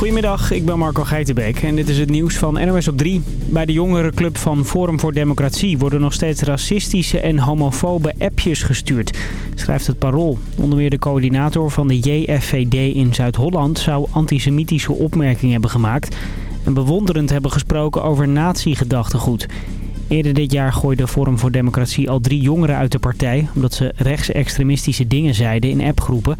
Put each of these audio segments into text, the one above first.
Goedemiddag, ik ben Marco Geitenbeek en dit is het nieuws van NOS op 3. Bij de jongerenclub van Forum voor Democratie worden nog steeds racistische en homofobe appjes gestuurd, schrijft het Parool. Onder meer de coördinator van de JFVD in Zuid-Holland zou antisemitische opmerkingen hebben gemaakt en bewonderend hebben gesproken over nazi-gedachtegoed. Eerder dit jaar gooide Forum voor Democratie al drie jongeren uit de partij... omdat ze rechtsextremistische dingen zeiden in appgroepen.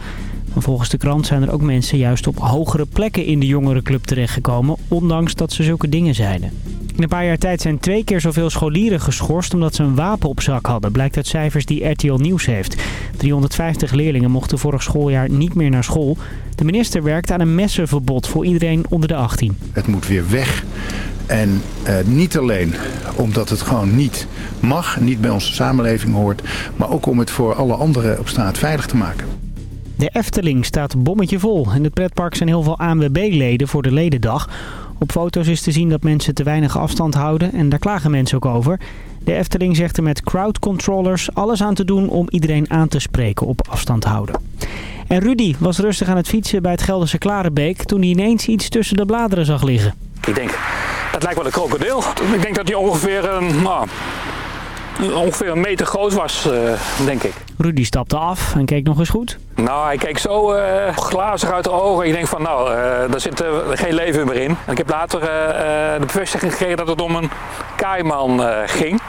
Volgens de krant zijn er ook mensen juist op hogere plekken in de jongerenclub terechtgekomen... ondanks dat ze zulke dingen zeiden. In een paar jaar tijd zijn twee keer zoveel scholieren geschorst omdat ze een wapen op zak hadden. Blijkt uit cijfers die RTL Nieuws heeft. 350 leerlingen mochten vorig schooljaar niet meer naar school. De minister werkt aan een messenverbod voor iedereen onder de 18. Het moet weer weg. En uh, niet alleen omdat het gewoon niet mag, niet bij onze samenleving hoort... maar ook om het voor alle anderen op straat veilig te maken. De Efteling staat bommetje vol. In het pretpark zijn heel veel ANWB-leden voor de ledendag. Op foto's is te zien dat mensen te weinig afstand houden en daar klagen mensen ook over. De Efteling zegt er met crowdcontrollers alles aan te doen om iedereen aan te spreken op afstand houden. En Rudy was rustig aan het fietsen bij het Gelderse Klarenbeek toen hij ineens iets tussen de bladeren zag liggen. Ik denk, het lijkt wel een krokodil. Ik denk dat hij ongeveer een, nou, ongeveer een meter groot was, uh, denk ik. Rudy stapte af en keek nog eens goed. Nou, hij keek zo uh, glazig uit de ogen. Ik denk van, nou, uh, daar zit geen leven meer in. En ik heb later de bevestiging gekregen dat het om een kaaiman ging.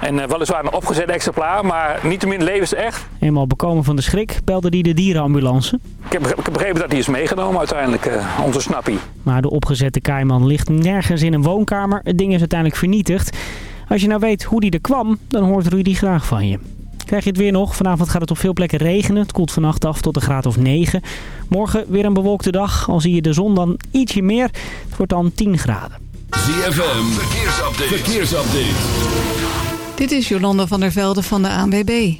En weliswaar een opgezet exemplaar, maar niettemin levensecht. Eenmaal bekomen van de schrik belde hij de dierenambulance. Ik heb, ik heb begrepen dat hij is meegenomen uiteindelijk, uh, onze snappie. Maar de opgezette kaaiman ligt nergens in een woonkamer. Het ding is uiteindelijk vernietigd. Als je nou weet hoe die er kwam, dan hoort Rudy graag van je. Krijg je het weer nog? Vanavond gaat het op veel plekken regenen. Het koelt vannacht af tot een graad of 9. Morgen weer een bewolkte dag. Al zie je de zon dan ietsje meer. Het wordt dan 10 graden. ZFM, verkeersupdate. verkeersupdate. Dit is Jolanda van der Velde van de ANWB.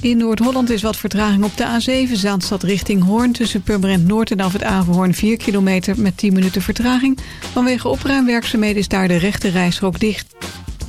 In Noord-Holland is wat vertraging op de A7 Zaanstad richting Hoorn... tussen Purmerend Noord en af het Averhoorn 4 kilometer met 10 minuten vertraging. Vanwege opruimwerkzaamheden is daar de rechte reisrook dicht.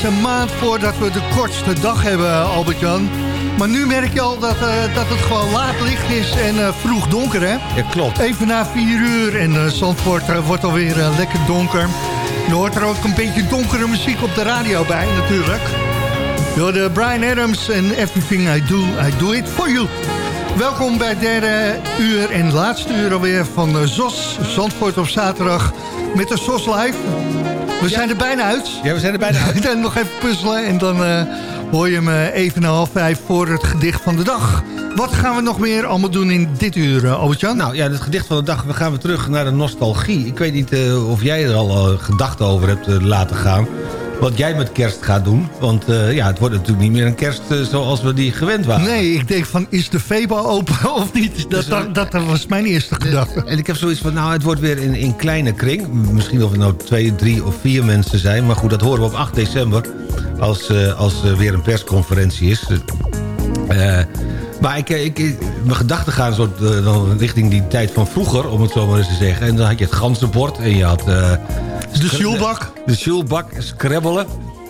Precies een maand voordat we de kortste dag hebben, Albert-Jan. Maar nu merk je al dat, eh, dat het gewoon laat licht is en eh, vroeg donker, hè? Ja, klopt. Even na vier uur en uh, Zandvoort eh, wordt alweer lekker donker. Je hoort er ook een beetje donkere muziek op de radio bij, natuurlijk. Door de Brian Adams en Everything I Do, I Do It For You. Welkom bij het derde uur en laatste uur alweer van ZOS, Zandvoort op zaterdag, met de ZOS Live. We zijn er bijna uit. Ja, we zijn er bijna uit. En nog even puzzelen en dan eh, hoor je hem eh, even na half vijf voor het gedicht van de dag. Wat gaan we nog meer allemaal doen in dit uur, uh, Albert-Jan? Nou ja, het gedicht van de dag, we gaan weer terug naar de nostalgie. Ik weet niet eh, of jij er al gedachten over hebt laten gaan. Wat jij met kerst gaat doen. Want eh, ja, het wordt natuurlijk niet meer een kerst eh, zoals we die gewend waren. Nee, ik denk van, is de Febo open of niet? Dat, dat, dat, dat was mijn eerste gedachte. En ik heb zoiets van, nou, het wordt weer in, in kleine kring. Misschien of het nou twee, drie of vier mensen zijn. Maar goed, dat horen we op 8 december. Als, eh, als er weer een persconferentie is. Eh, maar ik, ik, mijn gedachten gaan zo, dan richting die tijd van vroeger, om het zo maar eens te zeggen. En dan had je het ganzenbord en je had... eh, De Sjoelbak. De Sjoelbak, scrabbelen,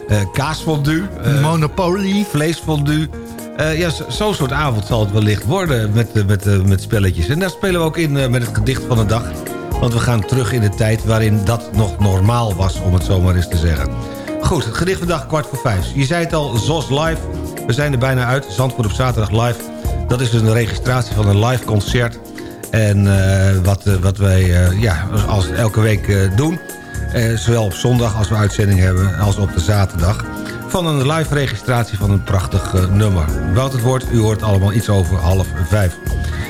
eh kaasfondue, eh, Monopoly. vleesfondue. Eh, ja, zo- zo'n soort avond zal het wellicht worden met, met, met spelletjes. En daar spelen we ook in met het gedicht van de dag. Want we gaan terug in de tijd waarin dat nog normaal was, om het zo maar eens te zeggen. Goed, het gedicht van de dag kwart voor vijf. Je zei het al, ZOS Live. We zijn er bijna uit. Zandvoort op zaterdag live. Dat is dus een registratie van een live concert. En wat, wat wij ja, als elke week doen. Eh, zowel op zondag als we uitzending hebben als op de zaterdag. Van een live registratie van een prachtig eh, nummer. Wout het woord, u hoort allemaal iets over half vijf.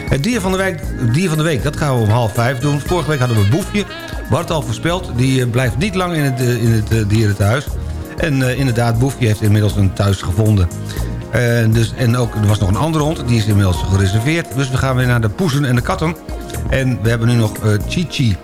Het dier van, de week, dier van de week, dat gaan we om half vijf doen. Vorige week hadden we Boefje. Het al voorspeld. Die eh, blijft niet lang in het, eh, in het. En inderdaad, Boefje heeft inmiddels een thuis gevonden. Dus, en ook, er was nog een andere hond, die is inmiddels gereserveerd. Dus we gaan weer naar de poezen en de katten. En we hebben nu nog Chichi.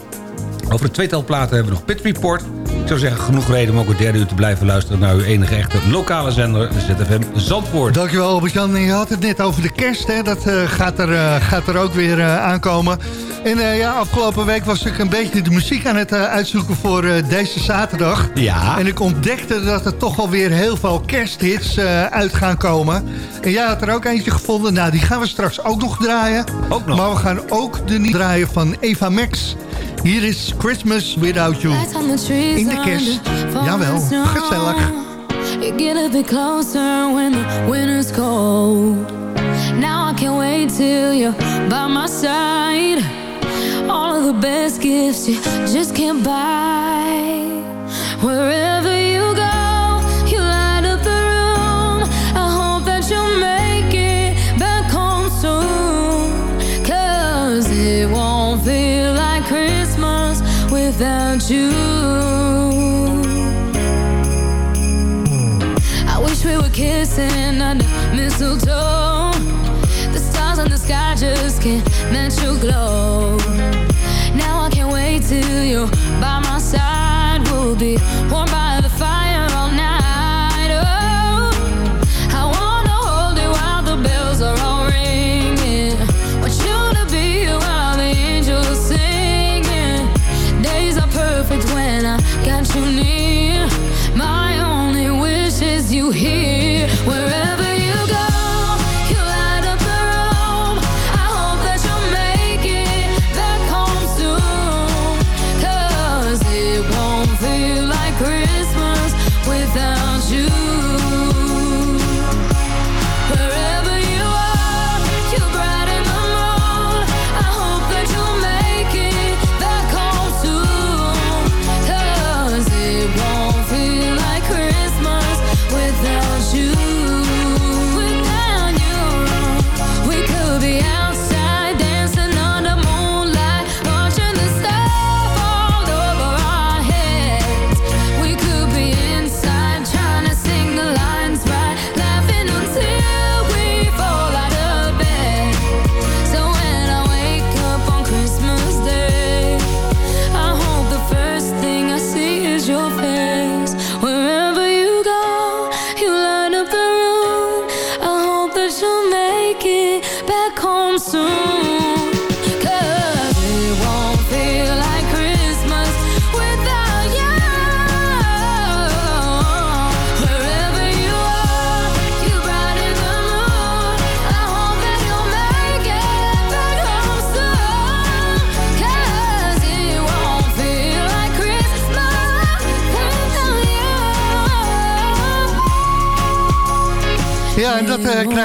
Over de tweetal platen hebben we nog Pit Report. Ik zou zeggen, genoeg reden om ook het derde uur te blijven luisteren... naar uw enige echte lokale zender, ZFM Zandvoort. Dankjewel Albert-Jan. Je had het net over de kerst, hè? dat eh, gaat, er, eh, gaat er ook weer eh, aankomen. En ja, afgelopen week was ik een beetje de muziek aan het uitzoeken voor deze zaterdag. Ja. En ik ontdekte dat er toch alweer heel veel kersthits uit gaan komen. En jij had er ook eentje gevonden. Nou, die gaan we straks ook nog draaien. Ook nog. Maar we gaan ook de nieuwe draaien van Eva Max. Hier is Christmas Without You. In de kerst. Jawel, gezellig. You get a bit closer when the winter's cold. Now I can't wait till you're by my side. All of the best gifts you just can't buy. Wherever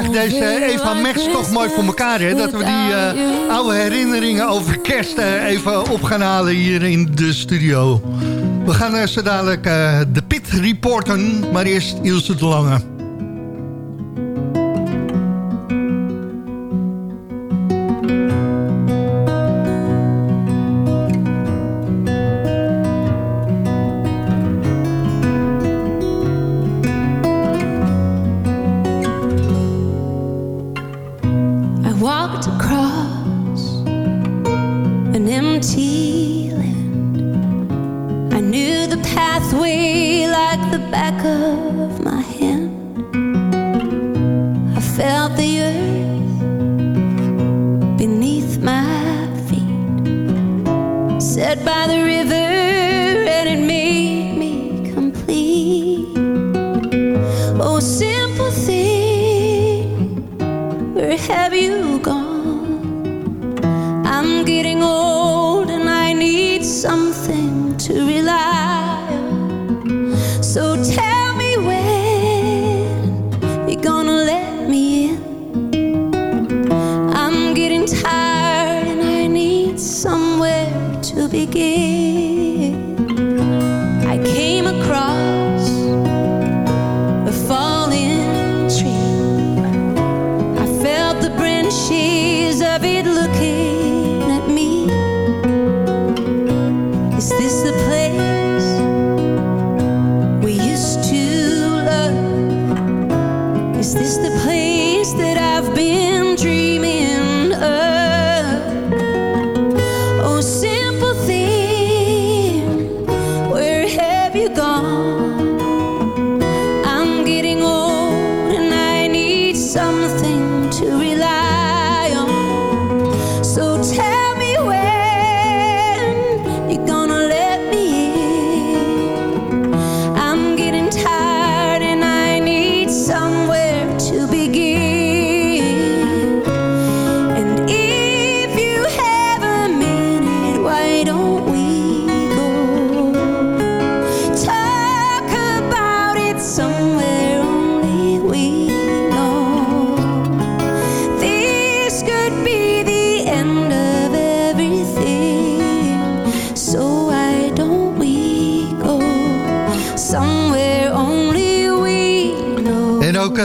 krijgt deze Eva Mex toch mooi voor elkaar. Hè? Dat we die eh, oude herinneringen over kerst eh, even op gaan halen hier in de studio. We gaan eh, zo dadelijk de pit reporten, maar eerst Ilse de Lange.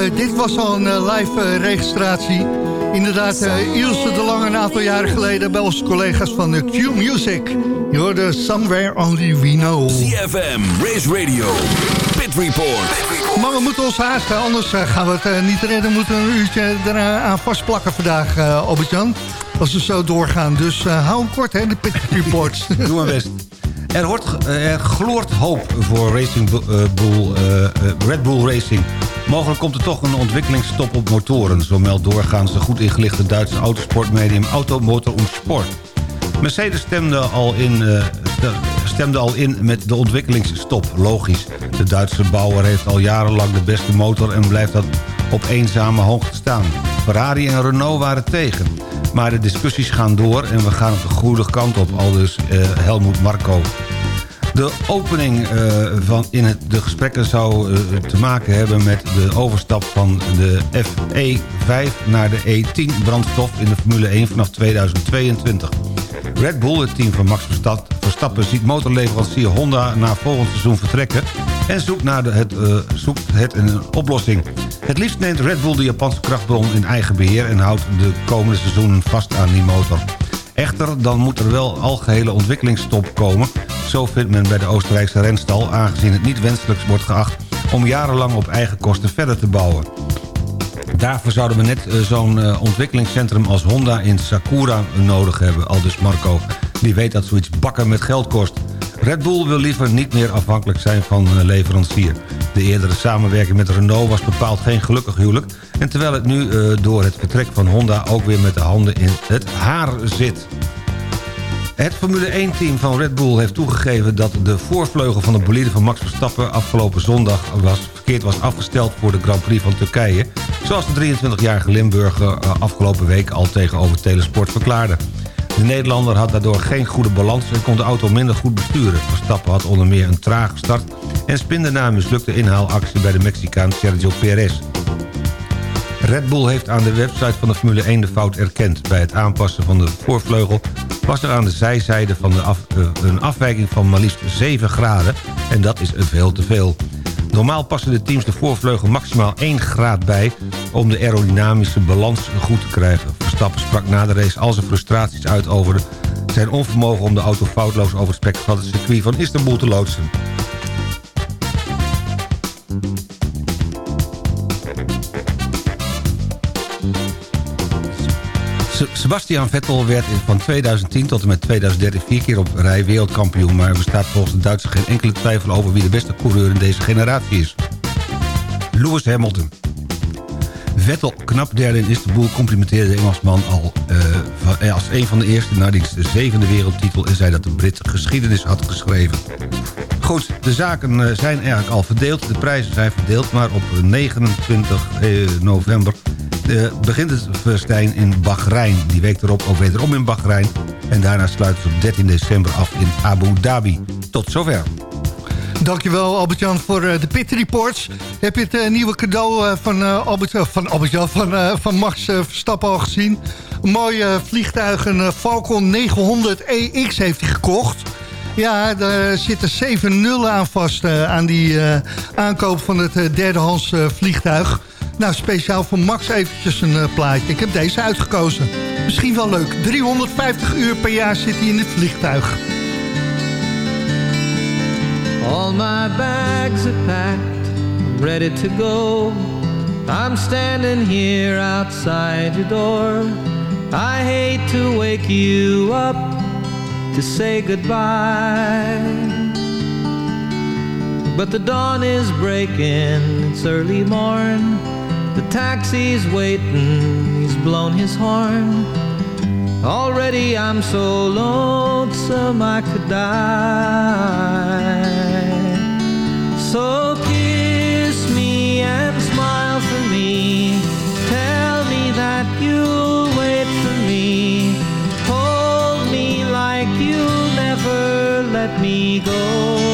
Dit was al een eh, live eh, registratie. Inderdaad, eh, Ilse de Lange een aantal jaren geleden... bij onze collega's van de Q-Music. Je hoorde Somewhere Only We Know. CFM, Race Radio, Pit Report. Maar we moeten ons haasten, anders eh, gaan we het eh, niet redden. We moeten een uurtje eraan vastplakken vandaag, eh Albert-Jan. Als we zo doorgaan. Dus eh, hou hem kort, hè, de Pit Reports. Doe mijn best. Er, wordt, er gloort hoop voor Racing Bull, eh, eh, eh, Red Bull Racing. Mogelijk komt er toch een ontwikkelingsstop op motoren. Zo meldt doorgaans de goed ingelichte Duitse autosportmedium Automotor und Sport. Mercedes stemde al in, eh, stemde al in met de ontwikkelingsstop. Logisch. De Duitse bouwer heeft al jarenlang de beste motor... en blijft dat op eenzame hoogte staan. Ferrari en Renault waren tegen. Maar de discussies gaan door en we gaan op de goede kant op. Al dus eh, Helmoet Marco. De opening eh, van in het, de gesprekken zou eh, te maken hebben met de overstap van de FE5 naar de E10 brandstof in de Formule 1 vanaf 2022. Red Bull, het team van Max Versta- Verstappen, ziet motorleverancier Honda na volgend seizoen vertrekken en zoekt, naar de, het, eh, zoekt het een oplossing. Het liefst neemt Red Bull de Japanse krachtbron in eigen beheer en houdt de komende seizoenen vast aan die motor. Echter, dan moet er wel algehele ontwikkelingsstop komen. Zo vindt men bij de Oostenrijkse renstal... aangezien het niet wenselijk wordt geacht... om jarenlang op eigen kosten verder te bouwen. Daarvoor zouden we net eh, zo'n eh, ontwikkelingscentrum als Honda in Sakura nodig hebben, aldus Marco. Die weet dat zoiets bakken met geld kost. Red Bull wil liever niet meer afhankelijk zijn van een leverancier. De eerdere samenwerking met Renault was bepaald geen gelukkig huwelijk... en terwijl het nu eh, door het vertrek van Honda ook weer met de handen in het haar zit. Het Formule 1-team van Red Bull heeft toegegeven... dat de voorvleugel van de bolide van Max Verstappen... afgelopen zondag was, verkeerd was afgesteld voor de Grand Prix van Turkije... zoals de 23-jarige Limburger eh, afgelopen week al tegenover Telesport verklaarde. De Nederlander had daardoor geen goede balans en kon de auto minder goed besturen. Verstappen had onder meer een trage start... en spinde na een mislukte inhaalactie bij de Mexicaan Sergio Perez. Red Bull heeft aan de website van de Formule 1 de fout erkend. Bij het aanpassen van de voorvleugel was er aan de zijzijde van de eh, een afwijking van maar liefst 7 graden. En dat is veel te veel. Normaal passen de teams de voorvleugel maximaal 1 graad bij... om de aerodynamische balans goed te krijgen. Verstappen sprak na de race al zijn frustraties uit over zijn onvermogen... om de auto foutloos over het van het circuit van Istanbul te loodsen. Sebastian Vettel werd van 2010 tot en met 2013 vier keer op rij wereldkampioen... maar er bestaat volgens de Duitsers geen enkele twijfel over wie de beste coureur in deze generatie is. Lewis Hamilton. Vettel, knap derde in Istanbul, complimenteerde de Engelsman al eh, als een van de eerste naar diens zevende wereldtitel... en zei dat de Brit geschiedenis had geschreven. Goed, de zaken eh, zijn eigenlijk al verdeeld. De prijzen zijn verdeeld, maar op 29 eh, november eh, begint het festijn in Bahrein. Die week erop ook wederom in Bahrein. En daarna sluit het op 13 december af in Abu Dhabi. Tot zover. Dankjewel Albert-Jan voor eh, de Pit Reports. Heb je het eh, nieuwe cadeau van, Albert, eh, van, Albert-Jan, van, van Max Verstappen al gezien? Een mooi eh, vliegtuig, een Falcon 900 EX heeft hij gekocht. Ja, daar zitten 7 nullen aan vast aan die aankoop van het eh, derdehands eh, vliegtuig. Nou, speciaal voor Max eventjes een eh, plaatje. Ik heb deze uitgekozen. Misschien wel leuk. 350 uur per jaar zit hij in dit vliegtuig. All my bags are packed, ready to go. I'm standing here outside your door. I hate to wake you up to say goodbye. But the dawn is breaking, it's early morn. The taxi's waiting, he's blown his horn. Already I'm so lonesome I could die. So kiss me and smile for me. Tell me that you'll wait for me. Hold me like you'll never let me go.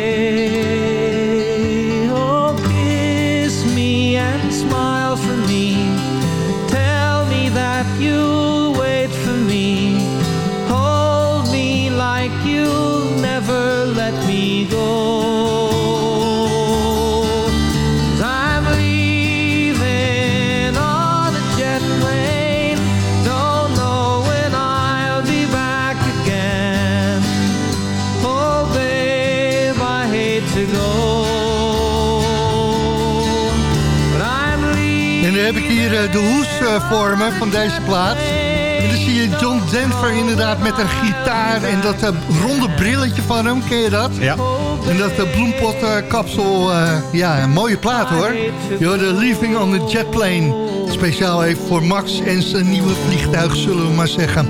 voor me van deze plaat. En dan zie je John Denver inderdaad met een gitaar en dat eh, ronde brilletje van hem. Ken je dat? Ja. En dat uh, bloempotkapsel, eh, ja, een mooie plaat hoor. Je hoorde Leaving on the Jet Plane. Speciaal even voor Max en zijn nieuwe vliegtuig, zullen we maar zeggen.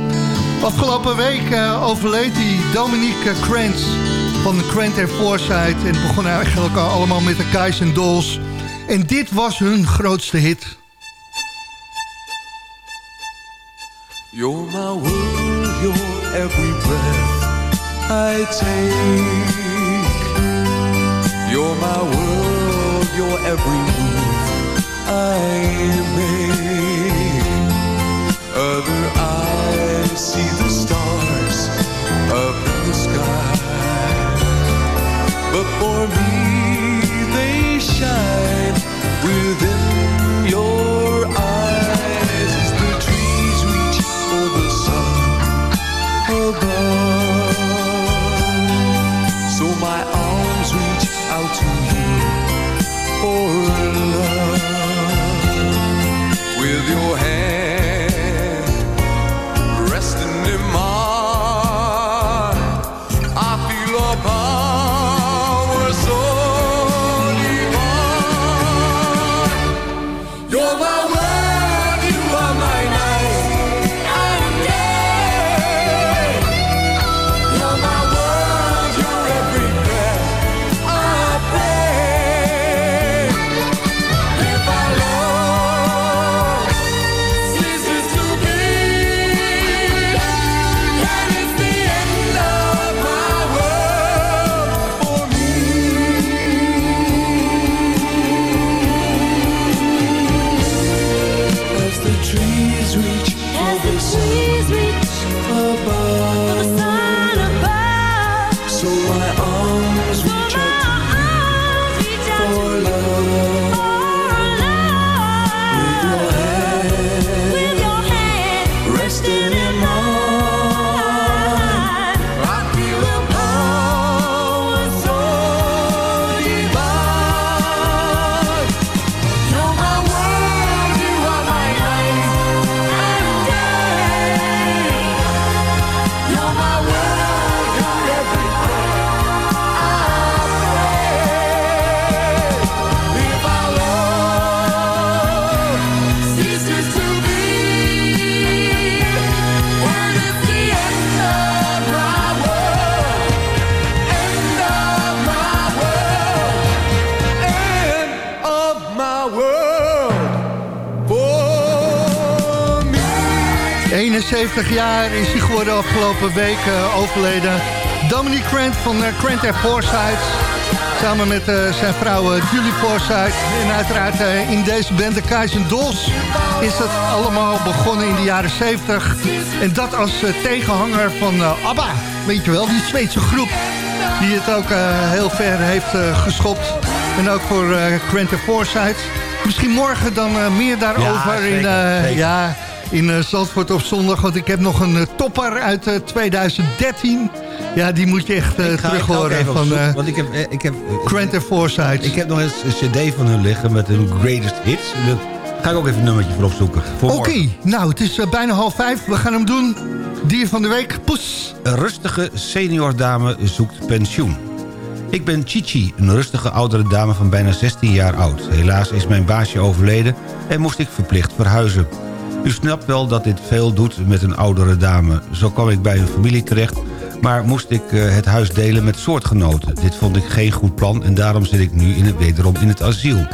Afgelopen week eh, overleed die Dominique Krantz van de Krant en Foresight. En het begon eigenlijk al allemaal met de Guys and Dolls. En dit was hun grootste hit. You're my world, you're every breath I take. You're my world, you're every move I make. 71 jaar is hij geworden afgelopen week eh, overleden. Dominic Grant van uh, and Forsyth. Samen met eh, zijn vrouw Julie Forsyth. En uiteraard in deze band, de Kaizen Dolls, is dat allemaal begonnen in de jaren 70. En dat als tegenhanger van ABBA. Weet je wel, die Zweedse groep. Die het ook heel ver heeft geschopt. En ook voor Grant and Forsyth. Misschien morgen dan meer daarover zeker, in... ja, in eh, Zandvoort op zondag. Want ik heb nog een eh, topper uit eh, 2013. Ja, die moet je echt eh, terug horen. Van zoek, eh want ik heb, eh, ik heb, eh, Grant and Forsyth. Ik heb nog eens een cd van hun liggen met hun greatest hits. Daar ga ik ook even een nummertje voor opzoeken. Oké, nou, het is eh, bijna half vijf. We gaan hem doen. Dier van de week, poes. Een rustige seniordame zoekt pensioen. Ik ben Chichi, een rustige oudere dame van bijna 16 jaar oud. Helaas is mijn baasje overleden en moest ik verplicht verhuizen. U snapt wel dat dit veel doet met een oudere dame. Zo kwam ik bij een familie terecht, maar moest ik eh, het huis delen met soortgenoten. Dit vond ik geen goed plan en daarom zit ik nu in het, wederom in het asiel.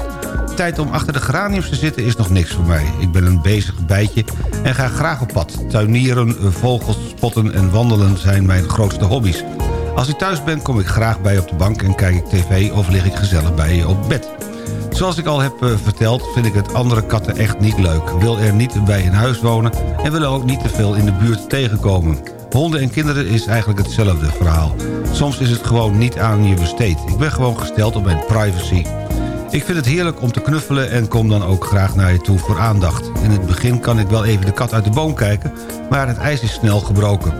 Tijd om achter de geraniums te zitten is nog niks voor mij. Ik ben een bezig bijtje en ga graag op pad. Tuinieren, vogels spotten en wandelen zijn mijn grootste hobby's. Als ik thuis ben kom ik graag bij op de bank en kijk ik tv of lig ik gezellig bij je op bed. Zoals ik al heb eh, verteld vind ik het andere katten echt niet leuk. Wil er niet bij in huis wonen en wil er ook niet te veel in de buurt tegenkomen. Honden en kinderen is eigenlijk hetzelfde verhaal. Soms is het gewoon niet aan je besteed. Ik ben gewoon gesteld op mijn privacy. Ik vind het heerlijk om te knuffelen en kom dan ook graag naar je toe voor aandacht. In het begin kan ik wel even de kat uit de boom kijken, maar het ijs is snel gebroken.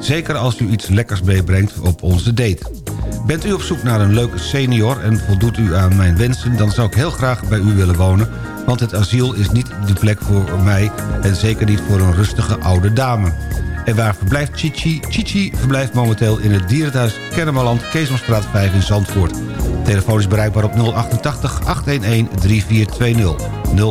Zeker als u iets lekkers meebrengt op onze date. Bent u op zoek naar een leuke senior en voldoet u aan mijn wensen... dan zou ik heel graag bij u willen wonen... want het asiel is niet de plek voor mij... en zeker niet voor een rustige oude dame. En waar verblijft Chichi? Chichi verblijft momenteel in het dierenthuis Kennemerland... Keesomstraat 5 in Zandvoort. Telefoon is bereikbaar op 088 811 3420.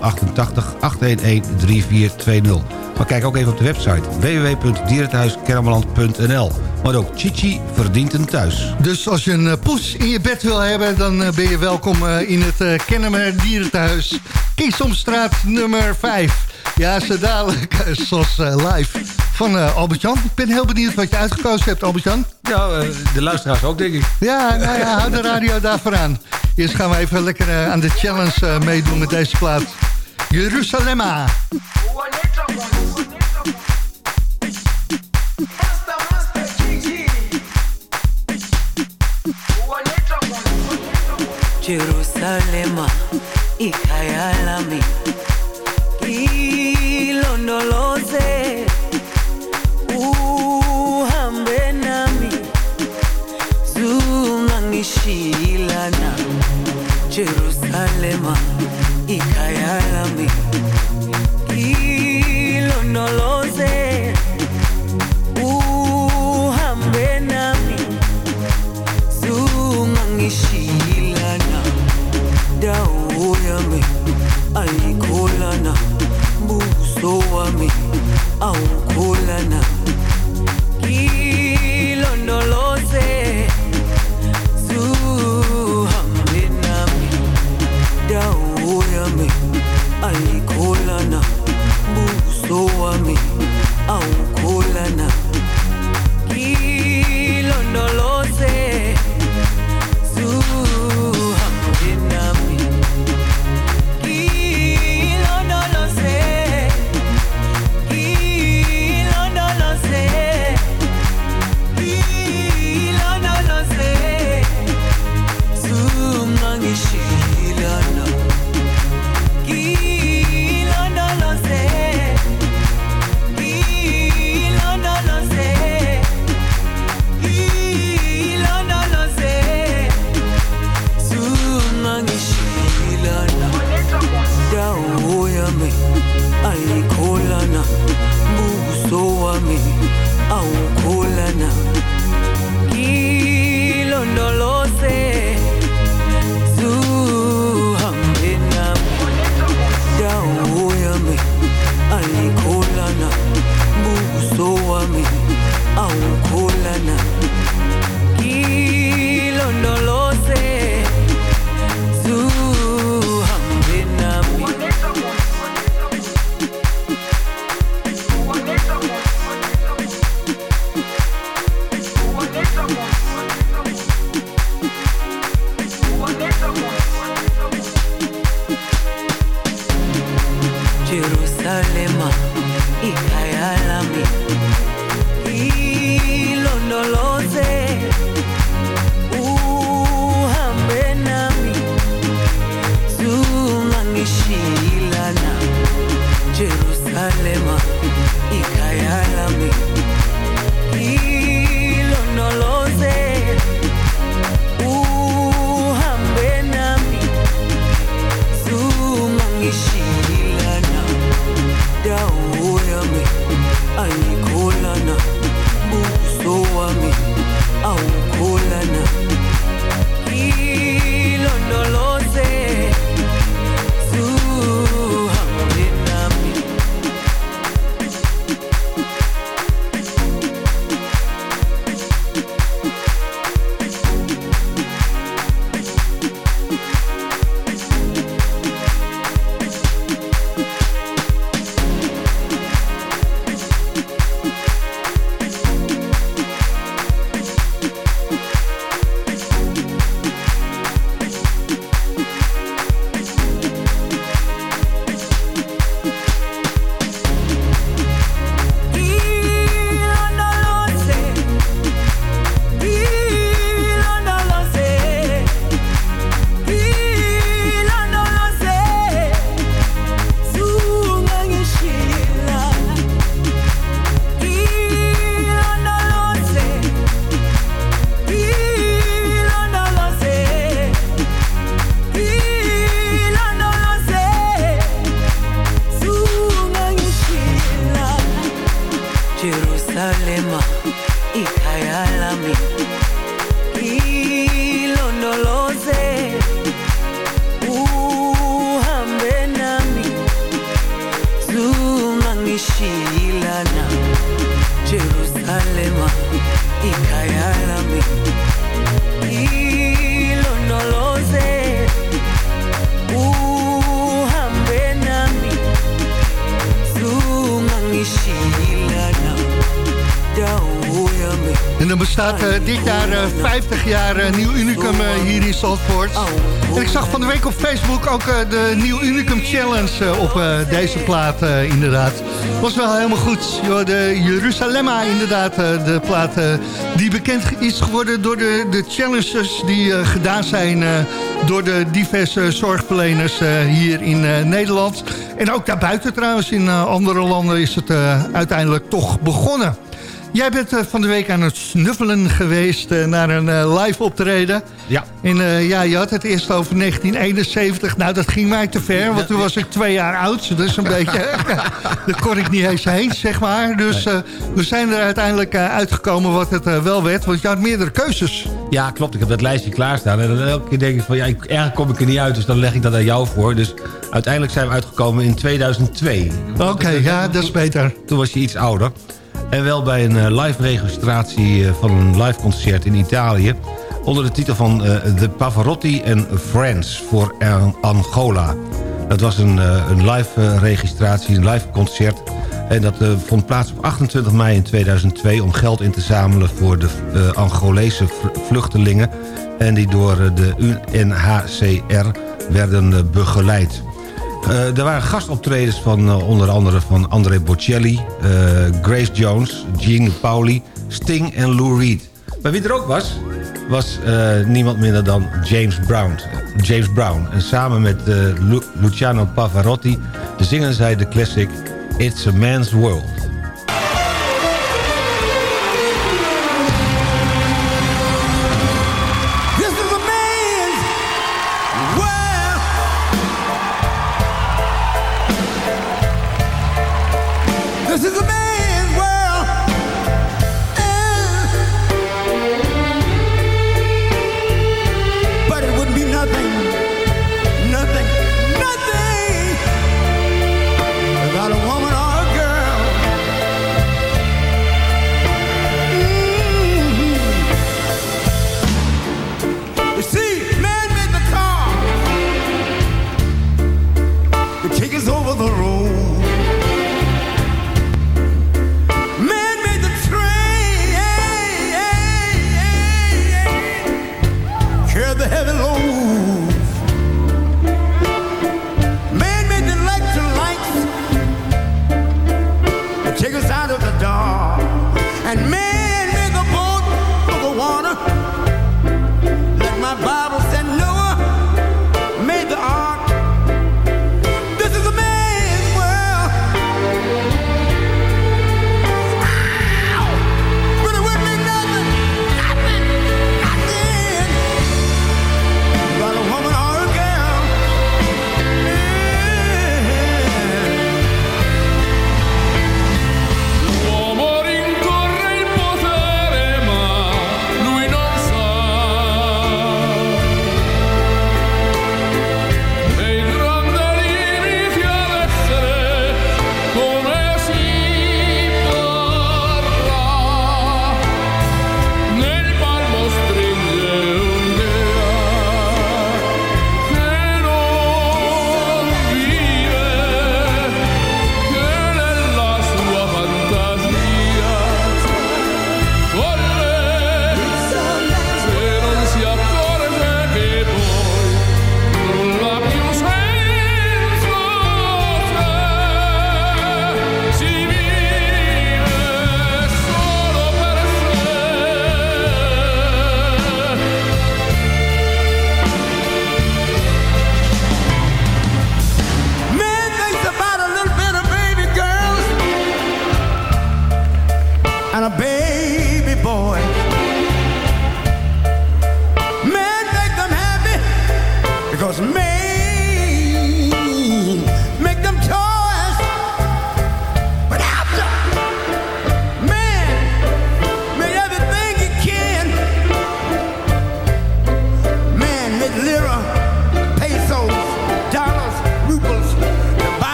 088 811 3420. Maar kijk ook even op de website www.dierenthuiskennemerland.nl. Want ook Chichi verdient een thuis. Dus als je een eh, poes in je bed wil hebben... dan eh, ben je welkom eh, in het Kennemer Dierenthuis. Kiesomstraat nummer 5. Ja, zo dadelijk, zoals live van Albert-Jan. Ik ben heel benieuwd wat je uitgekozen hebt, Albert-Jan. Ja, de luisteraars ook, denk ik. Ja, nou ja, hou de radio daarvoor aan. Eerst gaan we even lekker aan de challenge meedoen met deze plaat. Jeruzalemma. Jerusalema ook eh, de Nieuw Unicum Challenge eh, op eh, deze plaat inderdaad. Was wel helemaal goed. De Jeruzalemma inderdaad, de plaat die bekend is geworden door de, de challenges die gedaan zijn... door de diverse zorgverleners hier in Nederland. En ook daarbuiten trouwens, in andere landen is het uiteindelijk toch begonnen. Jij bent eh, van de week aan het snuffelen geweest eh, naar een eh, live optreden. Ja. En ja, je had het eerst over 1971. Nou, dat ging mij te ver, want toen was ik twee jaar oud. Dus een beetje, daar kon ik niet eens heen, zeg maar. Dus we zijn er uiteindelijk uitgekomen wat het wel werd. Want je had meerdere keuzes. Ja, klopt. Ik heb dat lijstje klaarstaan. En dan elke keer denk ik van, ja, ik, ergens kom ik er niet uit. Dus dan leg ik dat aan jou voor. Dus uiteindelijk zijn we uitgekomen in 2002. Oké, ja, dat is beter. Toen was je iets ouder. En wel bij een eh, live registratie eh, van een live concert in Italië. Onder de titel van eh, The Pavarotti and Friends voor An- Angola. Dat was een, een live registratie, een live concert. En dat vond plaats op 28 mei in 2002 om geld in te zamelen voor de eh, Angolese vl- vluchtelingen. En die door de UNHCR werden begeleid. Eh, er waren gastoptredens van eh, onder andere van André Bocelli, eh, Grace Jones, Gene Pauli, Sting en Lou Reed. Maar wie er ook was, was niemand minder dan James Brown. James Brown. En samen met Lu- Luciano Pavarotti zingen zij de classic It's a Man's World.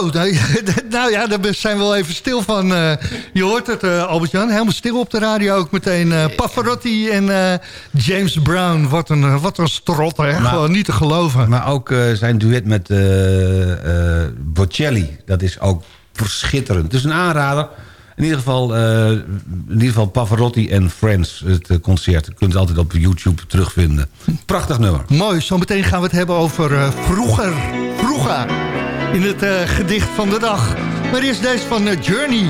Zo, nou, nou ja, daar zijn we wel even stil van. eh, je hoort het, eh, Albert-Jan, helemaal stil op de radio ook meteen. eh Pavarotti en James Brown. Wat een, wat een strot, hè? Maar- Gewoon niet te geloven. Maar ook zijn duet met Bocelli. Dat is ook verschitterend. Het is een aanrader. In ieder geval, in ieder geval Pavarotti en Friends. Het concert. Je kunt het altijd op YouTube terugvinden. Prachtig nummer. Mooi, zometeen gaan we het hebben over vroeger. Vroeger. In het eh, gedicht van de dag. Maar eerst deze van eh, Journey.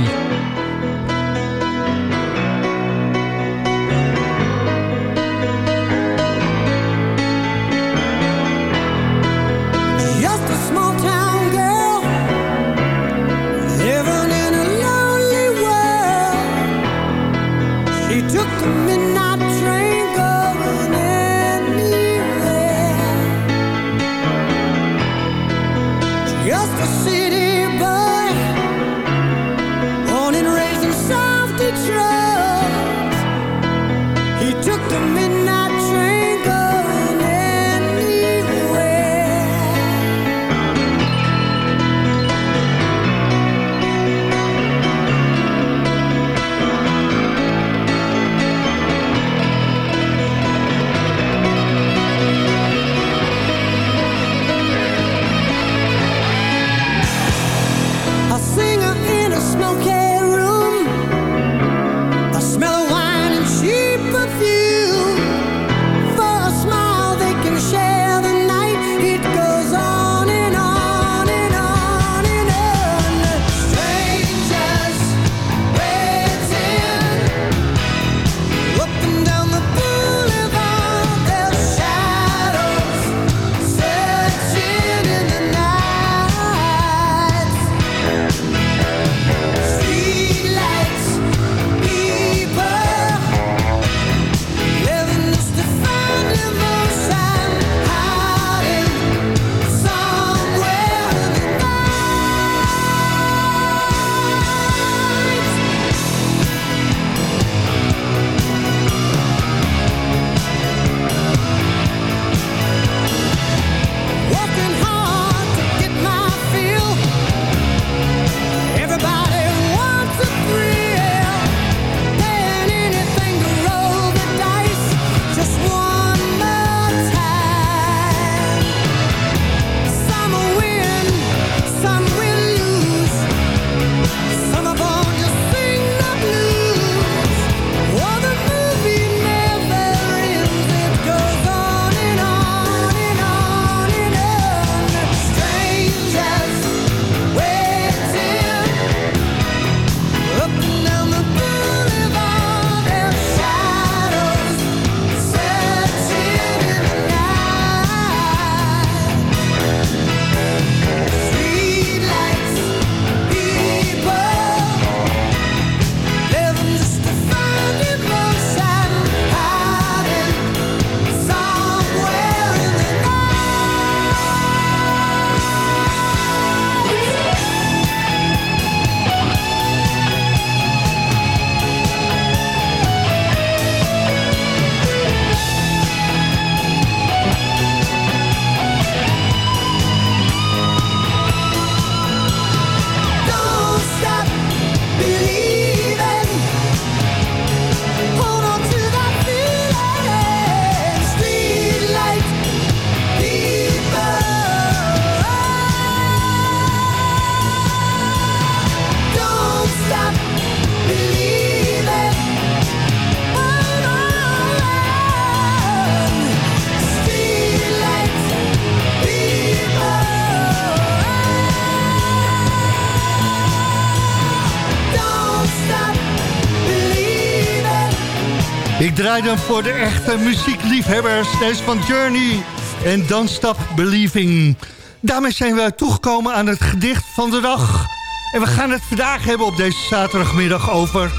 Ik draai hem voor de echte muziekliefhebbers. Deze van Journey en Don't Stop Believing. Daarmee zijn we toegekomen aan het gedicht van de dag. En we gaan het vandaag hebben op deze zaterdagmiddag over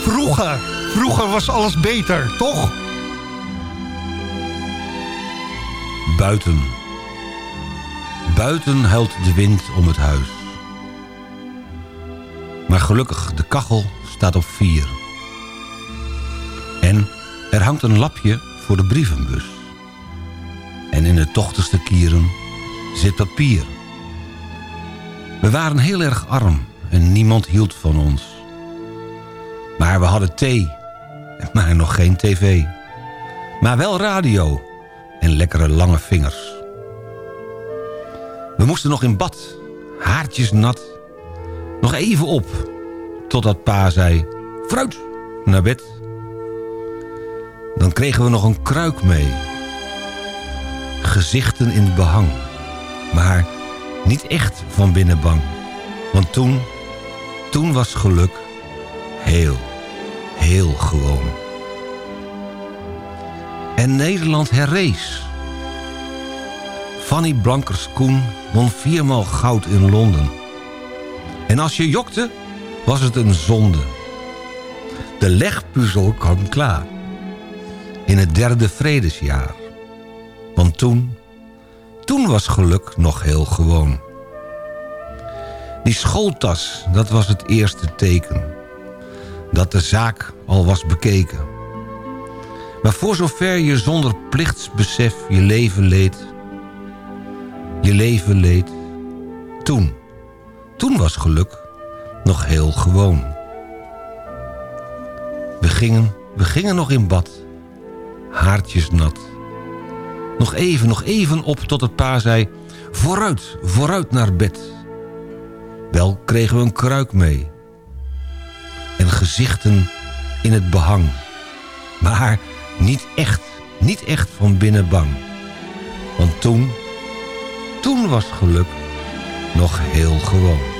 vroeger. Vroeger was alles beter, toch? Buiten. Buiten huilt de wind om het huis. Maar gelukkig, de kachel staat op vier. Er hangt een lapje voor de brievenbus. En in de tochtigste kieren zit papier. We waren heel erg arm en niemand hield van ons. Maar we hadden thee, maar nog geen tv. Maar wel radio en lekkere lange vingers. We moesten nog in bad, haartjes nat. Nog even op, totdat pa zei... Fruit, naar bed. Dan kregen we nog een kruik mee. Gezichten in behang. Maar niet echt van binnen bang. Want toen, toen was geluk heel, heel gewoon. En Nederland herrees. Fanny Blankers-Koen won viermaal goud in Londen. En als je jokte, was het een zonde. De legpuzzel kwam klaar. In het derde vredesjaar. Want toen, toen was geluk nog heel gewoon. Die schooltas, dat was het eerste teken. Dat de zaak al was bekeken. Maar voor zover je zonder plichtsbesef je leven leed... je leven leed, toen, toen was geluk nog heel gewoon. We gingen, we gingen nog in bad, haartjes nat. Nog even, nog even op tot het pa zei... vooruit, vooruit naar bed. Wel kregen we een kruik mee. En gezichten in het behang. Maar niet echt, niet echt van binnen bang. Want toen, toen was geluk nog heel gewoon.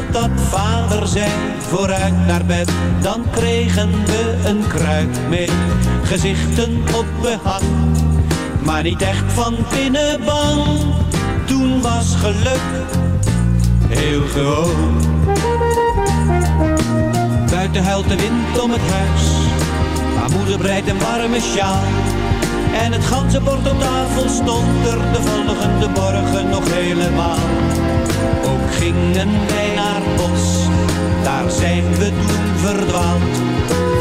Totdat vader zei, vooruit naar bed, dan kregen we een kruik mee. Gezichten op behang, maar niet echt van binnen bang. Toen was geluk heel gewoon. Buiten huilt de wind om het huis, maar moeder breidt een warme sjaal. En het ganzenbord op tafel stond er de volgende morgen nog helemaal. Ook gingen wij naar bos, daar zijn we toen verdwaald.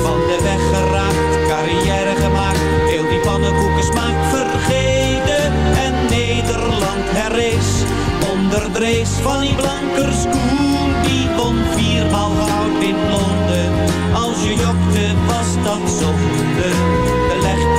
Van de weg geraakt, carrière gemaakt, heel die pannenkoeken smaak vergeten. En Nederland herrees, onder drees van die blankers koen. Die won viermaal goud in Londen, als je jokte was dat. De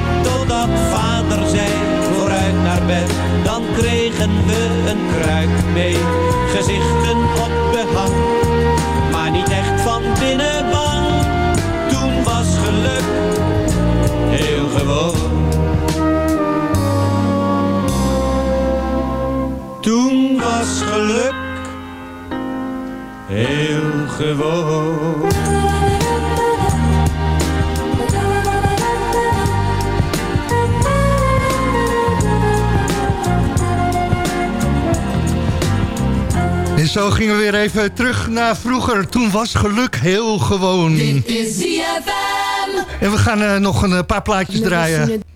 dan kregen we een kruik mee. Weer even terug naar vroeger. Toen was geluk heel gewoon. Dit is ZFM. En we gaan eh, nog een eh, paar plaatjes draaien.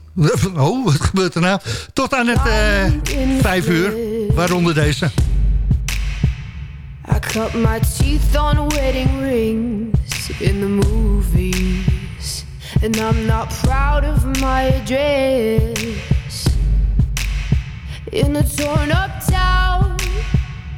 Oh, wat gebeurt er nou? Tot aan het eh, vijf uur. Waaronder deze. I cut my teeth on wedding rings in the movies. And I'm not proud of my address. In a torn up town,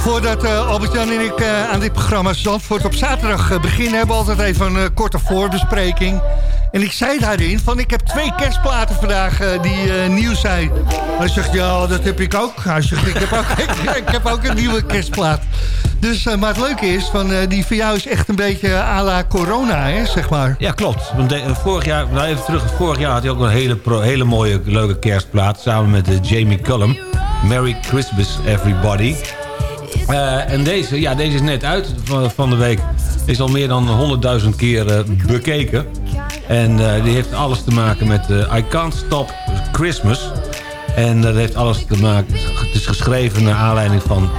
voordat eh, Albert-Jan en ik eh, aan dit programma Zandvoort op zaterdag eh, beginnen... hebben we altijd even een korte voorbespreking. En ik zei daarin van ik heb twee kerstplaten vandaag die nieuw zijn. Hij zegt ja, dat heb ik ook. Hij zegt ik heb ook, ik, heb ook een nieuwe kerstplaat. Dus, maar het leuke is, van, die van jou is echt een beetje à la corona, hè, zeg maar. Ja, klopt. Want vorig jaar, nou even terug, vorig jaar had hij ook een hele, pro- hele mooie, leuke kerstplaat... samen met Jamie Cullum. Merry Christmas, everybody. Eh, en deze, ja, deze is net uit van, de week. Is al meer dan 100.000 keer eh, bekeken. En eh, die heeft alles te maken met I Can't Stop Christmas. En dat heeft alles te maken... Het is geschreven naar aanleiding van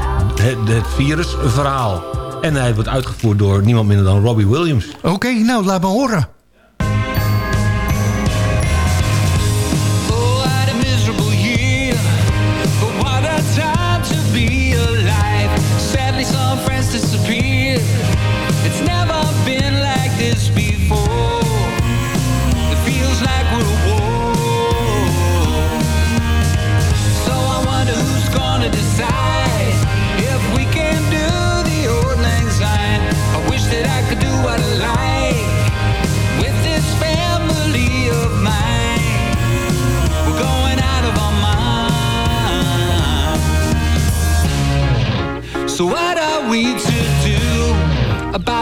het, het virusverhaal. En hij wordt uitgevoerd door niemand minder dan Robbie Williams. Oké, nou, laat me horen.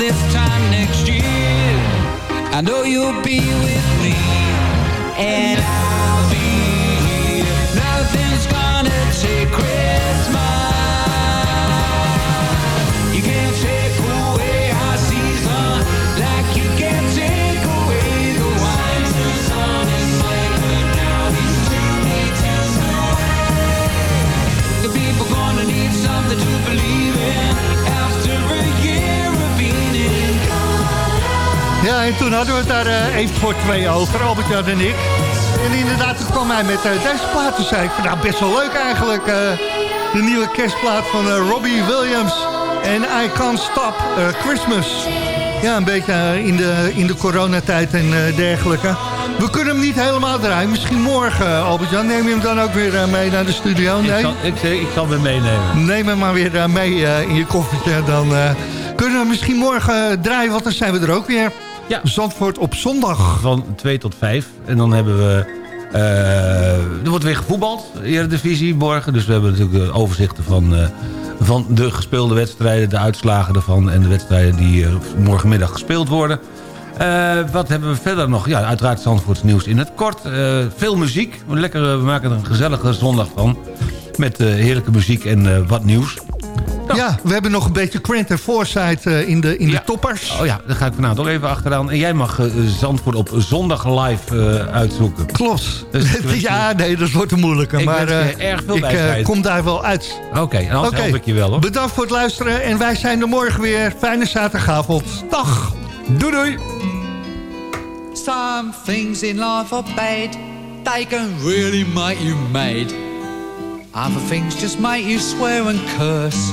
this time next year? I know you'll be with me, hadden we het daar eh, even voor twee over, Albert-Jan en ik. En inderdaad, toen kwam hij met eh, deze plaat. Toen zei ik nou, best wel leuk eigenlijk. eh, de nieuwe kerstplaat van Robbie Williams. En I Can't Stop Christmas. Ja, een beetje in, de, in de coronatijd en dergelijke. We kunnen hem niet helemaal draaien. Misschien morgen, Albert-Jan. Neem je hem dan ook weer mee naar de studio? Nee? Ik, zal, ik, ik zal hem meenemen. Neem hem maar weer mee in je koffertje. Dan kunnen we misschien morgen draaien, want dan zijn we er ook weer. Ja. Zandvoort op zondag. Van 2 tot 5. En dan hebben we... eh, er wordt weer gevoetbald, Eredivisie morgen. Dus we hebben natuurlijk de overzichten van, eh, van de gespeelde wedstrijden... de uitslagen ervan en de wedstrijden die eh, morgenmiddag gespeeld worden. Eh, wat hebben we verder nog? Ja, uiteraard Zandvoorts nieuws in het kort. Eh, veel muziek. Lekker, eh, we maken er een gezellige zondag van. Met eh, heerlijke muziek en eh, wat nieuws. Ja, we hebben nog een beetje Grant en Foresight eh, in, de, in de toppers. Oh ja, daar ga ik vanavond ook even achteraan. En jij mag eh, Zandvoort op zondag live eh, uitzoeken. Klopt. Dus ja, nee, dat wordt een moeilijke. Ik maar wens je eh, erg veel ik kom daar wel uit. Oké, en anders Oké, help ik je wel hoor. Bedankt voor het luisteren en wij zijn er morgen weer. Fijne zaterdagavond. Dag. Doei doei. Some things in life are bad. They can really make you mad. Other things just make you swear and curse.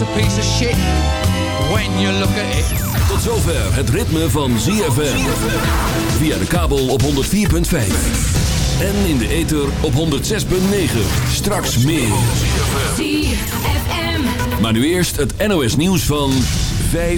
A piece of shit when you look at it. Tot zover het ritme van ZFM. Via de kabel op 104.5. En in de ether op 106.9. Straks meer. ZFM. Maar nu eerst het NOS nieuws van 5